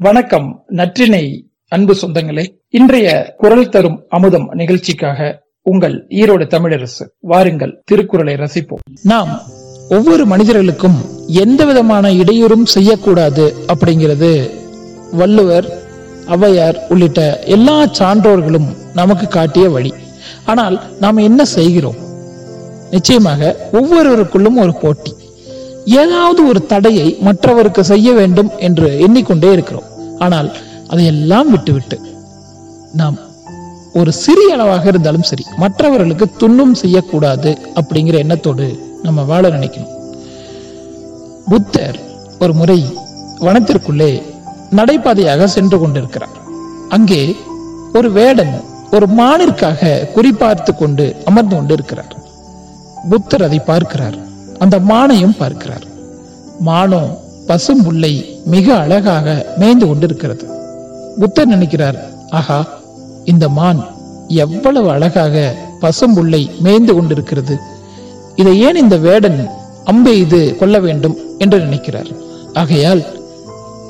வணக்கம் நற்றினை அன்பு சொந்தங்களே. இன்றைய குரல் தரும் அமுதம் நிகழ்ச்சிக்காக உங்கள் ஈரோடு தமிழரசு வாருங்கள் திருக்குறளை ரசிப்போம். நாம் ஒவ்வொரு மனிதர்களுக்கும் எந்த விதமான இடையூறும் செய்யக்கூடாது அப்படிங்கிறது வள்ளுவர் ஔவையார் உள்ளிட்ட எல்லா சான்றோர்களும் நமக்கு காட்டிய வழி. ஆனால் நாம் என்ன செய்கிறோம்? நிச்சயமாக ஒவ்வொருவருக்குள்ளும் ஒரு போட்டி. ஏதாவது ஒரு தடையை மற்றவருக்கு செய்ய வேண்டும் என்று எண்ணிக்கொண்டே இருக்கிறோம். ஆனால் அதையெல்லாம் விட்டுவிட்டு நாம் ஒரு சிறிய அளவாக இருந்தாலும் சரி மற்றவர்களுக்கு துன்பம் செய்யக்கூடாது அப்படிங்கிற எண்ணத்தோடு நம்ம வாழ நினைக்கணும். புத்தர் ஒரு முறை வனத்திற்குள்ளே நடைபாதையாக சென்று கொண்டிருக்கிறார். அங்கே ஒரு வேடன் ஒரு மானிற்காக குறிப்பார்த்து கொண்டு அமர்ந்து கொண்டு இருக்கிறார் புத்தர் அதை பார்க்கிறார். அந்த மானையும் பார்க்கிறார். மானோ பசும்புல்லை மிக அழகாக மேய்ந்து கொண்டிருக்கிறது. புத்தர் நினைக்கிறார் ஆஹா இந்த மான் எவ்வளவு அழகாக பசும்புல்லை மேய்ந்து கொண்டிருக்கிறது. இதை ஏன் இந்த வேடன் அம்பெய்து கொல்ல வேண்டும்? என்று நினைக்கிறார். ஆகையால்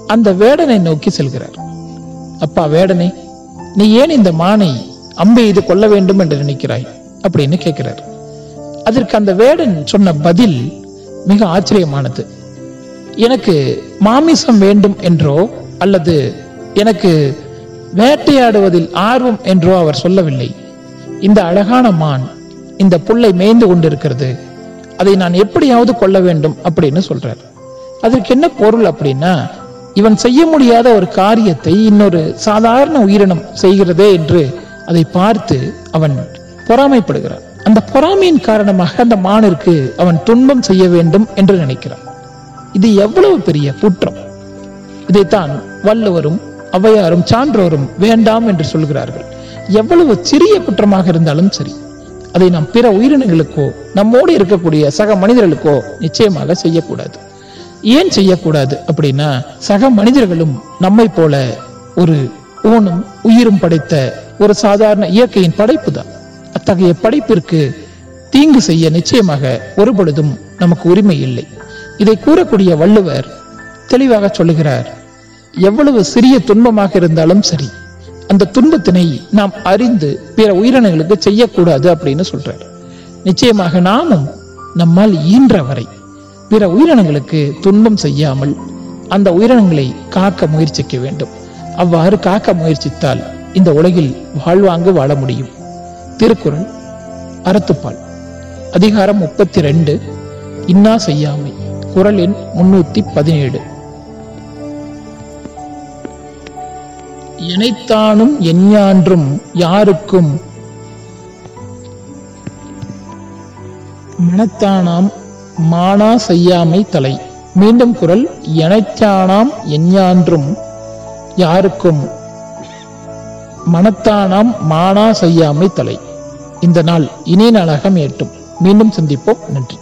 அந்த வேடனை நோக்கி செல்கிறார். அப்பா வேடனை நீ ஏன் இந்த மானை அம்பெய்து கொல்ல வேண்டும்? என்று நினைக்கிறாய் அப்படின்னு கேட்கிறார். அதற்கு அந்த வேடன் சொன்ன பதில் மிக ஆச்சரியமானது. எனக்கு மாமிசம் வேண்டும் என்றோ அல்லது எனக்கு வேட்டையாடுவதில் ஆர்வம் என்றோ அவர் சொல்லவில்லை. இந்த அழகான மான் இந்த புல்லை மேய்ந்து கொண்டிருக்கிறது. அதை நான் எப்படியாவது கொள்ள வேண்டும் அப்படின்னு சொல்றார். அதற்கு என்ன பொருள் அப்படின்னா இவன் செய்ய முடியாத ஒரு காரியத்தை இன்னொரு சாதாரண உயிரினம் செய்கிறதே என்று அதை பார்த்து அவன் பொறாமைப்படுகிறான். அந்த பொறாமையின் காரணமாக அந்த மானிற்கு அவன் துன்பம் செய்ய வேண்டும் என்று நினைக்கிறான். இது எவ்வளவு பெரிய குற்றம். இதைத்தான் வல்லவரும் ஔவையாரும் சான்றோரும் வேண்டாம் என்று சொல்கிறார்கள். எவ்வளவு சிறிய குற்றமாக இருந்தாலும் சரி அதை நாம் பிற உயிரினங்களுக்கோ நம்மோடு இருக்கக்கூடிய சக மனிதர்களுக்கோ நிச்சயமாக செய்யக்கூடாது. ஏன் செய்யக்கூடாது அப்படின்னா சக மனிதர்களும் நம்மை போல ஒரு ஊனும் உயிரும் படைத்த ஒரு சாதாரண இயற்கையின் படைப்பு தான் அத்தகைய படைப்பிற்கு தீங்கு செய்ய நிச்சயமாக ஒரு பொழுதும் நமக்கு உரிமை இல்லை. இதை கூறக்கூடிய வள்ளுவர் தெளிவாக சொல்லுகிறார் எவ்வளவு சிறிய துன்பமாக இருந்தாலும் சரி அந்த துன்பத்தினை நாம் அறிந்து பிற உயிரினங்களுக்கு செய்யக்கூடாது அப்படின்னு சொல்றார். நிச்சயமாக நாமும் நம்மால் ஈன்ற வரை பிற உயிரினங்களுக்கு துன்பம் செய்யாமல் அந்த உயிரினங்களை காக்க முயற்சிக்க வேண்டும். அவ்வாறு காக்க முயற்சித்தால் இந்த உலகில் வாழ்வாங்கு வாழ முடியும். திருக்குறள் அறத்துப்பால். அதிகாரம் முப்பத்தி ரெண்டு இன்னா செய்யாமை. குரல் எண் முன்னூத்தி பதினேழு. இணைத்தானும் எஞ்ஞான்றும் யாருக்கும் மனத்தானாம் மானா செய்யாமை தலை. மீண்டும் குரல் இணைத்தானாம் எஞ்ஞான்றும் யாருக்கும் மனத்தானாம் மானா செய்யாமை தலை. இந்த நாள் இனிய நாளாக மேட்டும் மீண்டும் சந்திப்போம். நன்றி.